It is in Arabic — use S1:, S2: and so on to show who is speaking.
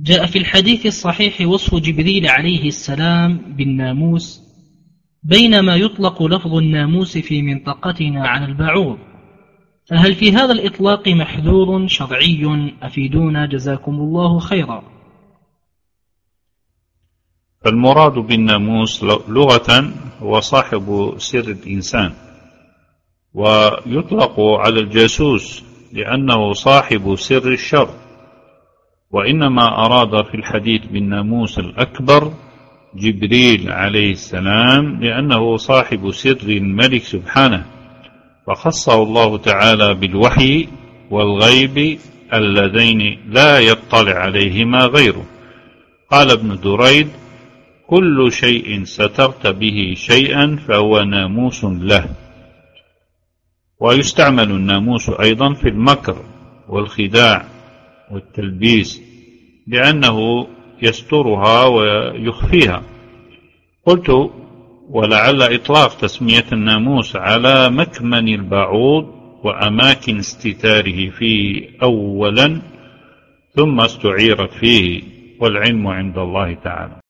S1: جاء في الحديث الصحيح وصف جبريل عليه السلام بالناموس بينما يطلق لفظ الناموس في منطقتنا على البعوض. فهل في هذا الإطلاق محذور شرعي أفيدونا جزاكم الله خيرا؟
S2: المراد بالناموس لغة هو صاحب سر الإنسان ويطلق على الجاسوس لأنه صاحب سر الشر. وإنما أراد في الحديث بالناموس الأكبر جبريل عليه السلام لأنه صاحب سر الملك سبحانه فخصه الله تعالى بالوحي والغيب اللذين لا يطلع عليهما غيره. قال ابن دريد كل شيء سترت به شيئا فهو ناموس له. ويستعمل الناموس أيضا في المكر والخداع والتلبيس لأنه يسترها ويخفيها. قلت ولعل إطلاق تسمية الناموس على مكمن البعوض وأماكن استتاره فيه أولا ثم استعيرت فيه والعلم عند الله تعالى.